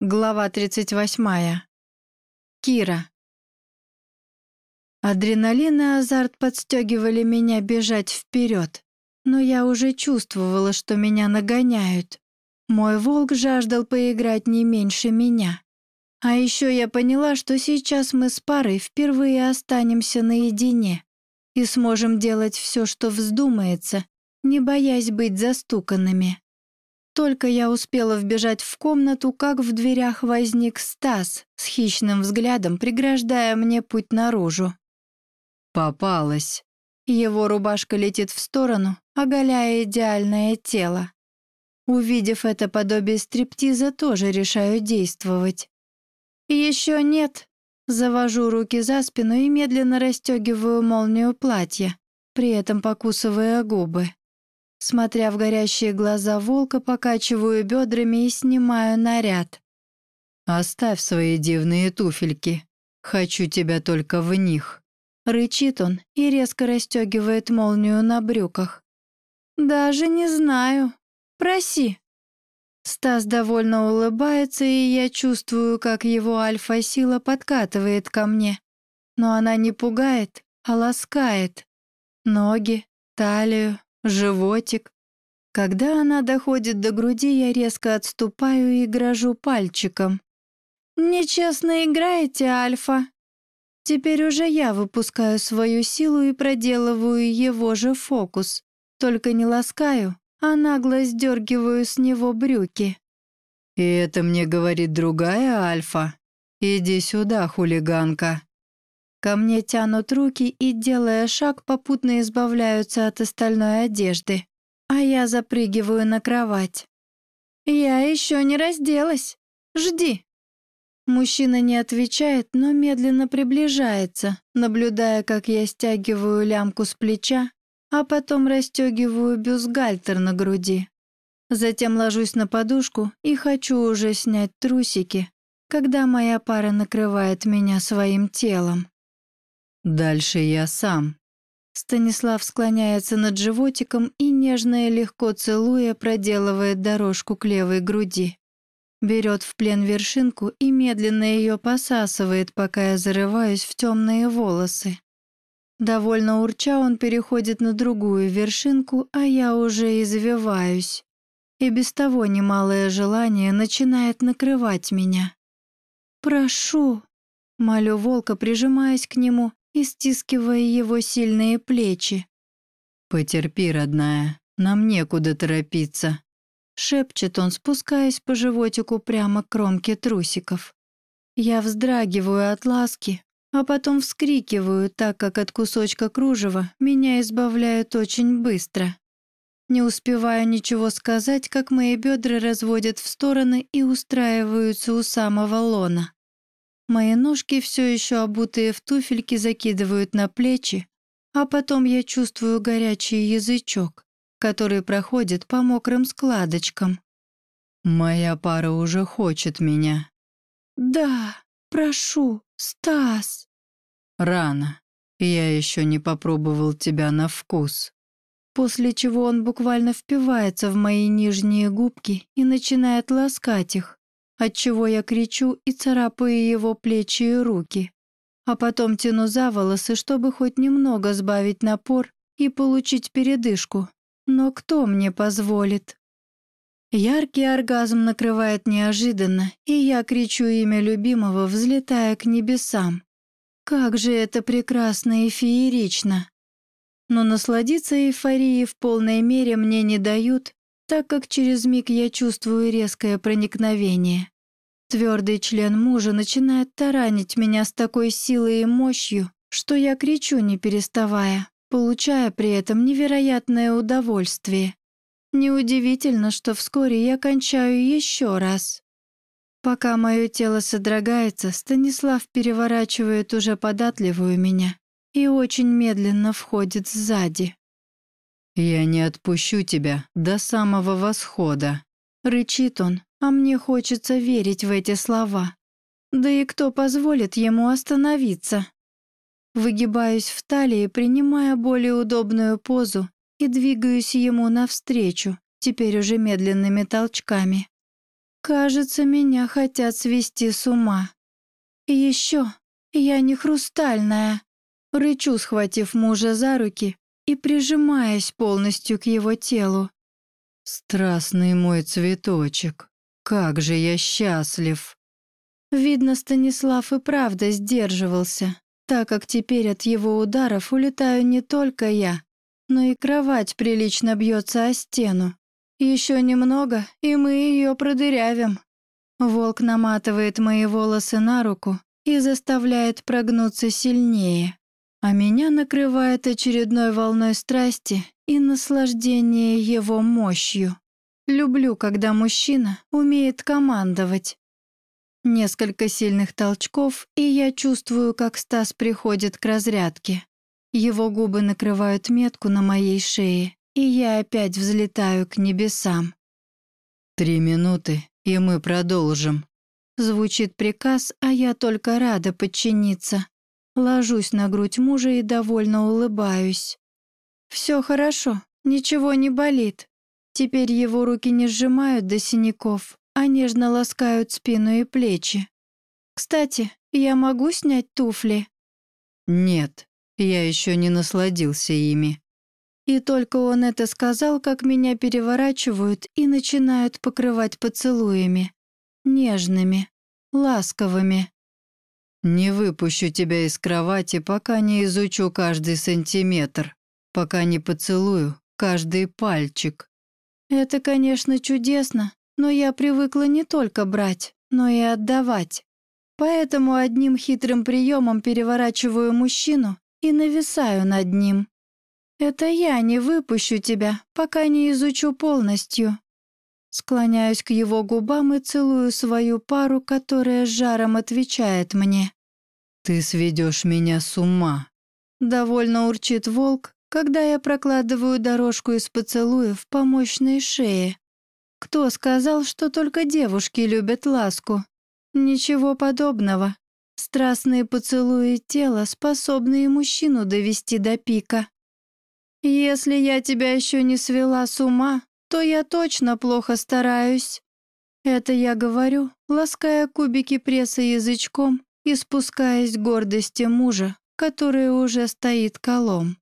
Глава 38. Кира. Адреналин и азарт подстегивали меня бежать вперед, но я уже чувствовала, что меня нагоняют. Мой волк жаждал поиграть не меньше меня. А еще я поняла, что сейчас мы с парой впервые останемся наедине и сможем делать все, что вздумается, не боясь быть застуканными. Только я успела вбежать в комнату, как в дверях возник Стас с хищным взглядом, преграждая мне путь наружу. «Попалась». Его рубашка летит в сторону, оголяя идеальное тело. Увидев это подобие стриптиза, тоже решаю действовать. Еще нет. Завожу руки за спину и медленно расстегиваю молнию платья, при этом покусывая губы. Смотря в горящие глаза волка, покачиваю бедрами и снимаю наряд. «Оставь свои дивные туфельки. Хочу тебя только в них». Рычит он и резко расстегивает молнию на брюках. «Даже не знаю. Проси». Стас довольно улыбается, и я чувствую, как его альфа-сила подкатывает ко мне. Но она не пугает, а ласкает. Ноги, талию, животик. Когда она доходит до груди, я резко отступаю и грожу пальчиком. «Нечестно играете, Альфа!» Теперь уже я выпускаю свою силу и проделываю его же фокус. Только не ласкаю, а нагло сдергиваю с него брюки. «И это мне говорит другая Альфа? Иди сюда, хулиганка!» Ко мне тянут руки и, делая шаг, попутно избавляются от остальной одежды. А я запрыгиваю на кровать. «Я еще не разделась. Жди». Мужчина не отвечает, но медленно приближается, наблюдая, как я стягиваю лямку с плеча, а потом расстегиваю бюстгальтер на груди. Затем ложусь на подушку и хочу уже снять трусики, когда моя пара накрывает меня своим телом. Дальше я сам. Станислав склоняется над животиком и, нежно и легко целуя, проделывает дорожку к левой груди. Берет в плен вершинку и медленно ее посасывает, пока я зарываюсь в темные волосы. Довольно урча он переходит на другую вершинку, а я уже извиваюсь. И без того немалое желание начинает накрывать меня. «Прошу», — молю волка, прижимаясь к нему и стискивая его сильные плечи. «Потерпи, родная, нам некуда торопиться», — шепчет он, спускаясь по животику прямо к кромке трусиков. Я вздрагиваю от ласки, а потом вскрикиваю, так как от кусочка кружева меня избавляют очень быстро. Не успеваю ничего сказать, как мои бедра разводят в стороны и устраиваются у самого лона. Мои ножки, все еще обутые в туфельки, закидывают на плечи, а потом я чувствую горячий язычок, который проходит по мокрым складочкам. «Моя пара уже хочет меня». «Да, прошу, Стас». «Рано. Я еще не попробовал тебя на вкус». После чего он буквально впивается в мои нижние губки и начинает ласкать их отчего я кричу и царапаю его плечи и руки, а потом тяну за волосы, чтобы хоть немного сбавить напор и получить передышку. Но кто мне позволит? Яркий оргазм накрывает неожиданно, и я кричу имя любимого, взлетая к небесам. Как же это прекрасно и феерично! Но насладиться эйфорией в полной мере мне не дают, так как через миг я чувствую резкое проникновение. Твердый член мужа начинает таранить меня с такой силой и мощью, что я кричу, не переставая, получая при этом невероятное удовольствие. Неудивительно, что вскоре я кончаю еще раз. Пока мое тело содрогается, Станислав переворачивает уже податливую меня и очень медленно входит сзади. «Я не отпущу тебя до самого восхода», — рычит он, а мне хочется верить в эти слова. Да и кто позволит ему остановиться? Выгибаюсь в талии, принимая более удобную позу и двигаюсь ему навстречу, теперь уже медленными толчками. Кажется, меня хотят свести с ума. И еще, я не хрустальная. Рычу, схватив мужа за руки и прижимаясь полностью к его телу. «Страстный мой цветочек, как же я счастлив!» Видно, Станислав и правда сдерживался, так как теперь от его ударов улетаю не только я, но и кровать прилично бьется о стену. Еще немного, и мы ее продырявим. Волк наматывает мои волосы на руку и заставляет прогнуться сильнее, а меня накрывает очередной волной страсти и наслаждения его мощью. Люблю, когда мужчина умеет командовать. Несколько сильных толчков, и я чувствую, как Стас приходит к разрядке. Его губы накрывают метку на моей шее, и я опять взлетаю к небесам. «Три минуты, и мы продолжим». Звучит приказ, а я только рада подчиниться. Ложусь на грудь мужа и довольно улыбаюсь. Все хорошо, ничего не болит. Теперь его руки не сжимают до синяков, а нежно ласкают спину и плечи. Кстати, я могу снять туфли? Нет, я еще не насладился ими. И только он это сказал, как меня переворачивают и начинают покрывать поцелуями. Нежными, ласковыми. «Не выпущу тебя из кровати, пока не изучу каждый сантиметр, пока не поцелую каждый пальчик». «Это, конечно, чудесно, но я привыкла не только брать, но и отдавать. Поэтому одним хитрым приемом переворачиваю мужчину и нависаю над ним. «Это я не выпущу тебя, пока не изучу полностью». Склоняюсь к его губам и целую свою пару, которая с жаром отвечает мне. «Ты сведешь меня с ума», — довольно урчит волк, когда я прокладываю дорожку из поцелуев по мощной шее. Кто сказал, что только девушки любят ласку? Ничего подобного. Страстные поцелуи тела способны и мужчину довести до пика. Если я тебя еще не свела с ума, то я точно плохо стараюсь. Это я говорю, лаская кубики пресса язычком и спускаясь гордости мужа, который уже стоит колом.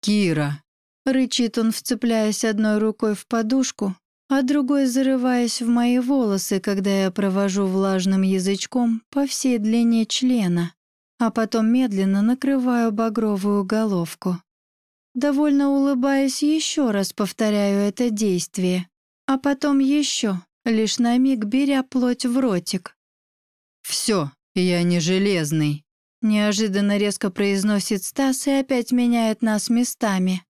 «Кира!» — рычит он, вцепляясь одной рукой в подушку, а другой зарываясь в мои волосы, когда я провожу влажным язычком по всей длине члена, а потом медленно накрываю багровую головку. Довольно улыбаясь, еще раз повторяю это действие, а потом еще, лишь на миг беря плоть в ротик. «Все, я не железный», — неожиданно резко произносит Стас и опять меняет нас местами.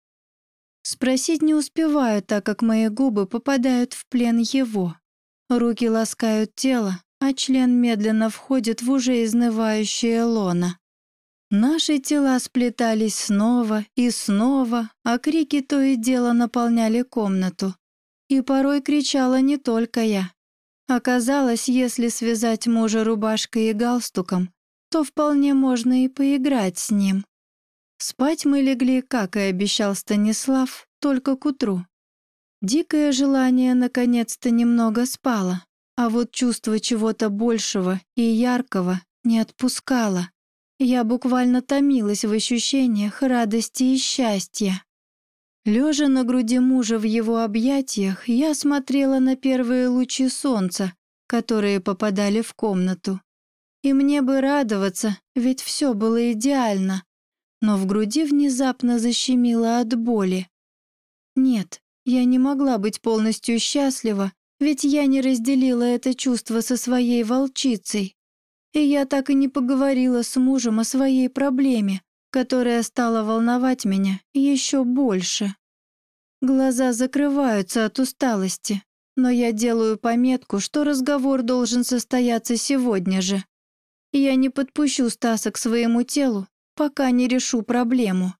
Спросить не успеваю, так как мои губы попадают в плен его. Руки ласкают тело, а член медленно входит в уже изнывающее лоно. Наши тела сплетались снова и снова, а крики то и дело наполняли комнату. И порой кричала не только я. Оказалось, если связать мужа рубашкой и галстуком, то вполне можно и поиграть с ним. Спать мы легли, как и обещал Станислав, только к утру. Дикое желание наконец-то немного спало, а вот чувство чего-то большего и яркого не отпускало. Я буквально томилась в ощущениях радости и счастья. Лежа на груди мужа в его объятиях, я смотрела на первые лучи солнца, которые попадали в комнату. И мне бы радоваться, ведь все было идеально. Но в груди внезапно защемило от боли. Нет, я не могла быть полностью счастлива, ведь я не разделила это чувство со своей волчицей. И я так и не поговорила с мужем о своей проблеме, которая стала волновать меня еще больше. Глаза закрываются от усталости, но я делаю пометку, что разговор должен состояться сегодня же. Я не подпущу Стаса к своему телу, пока не решу проблему.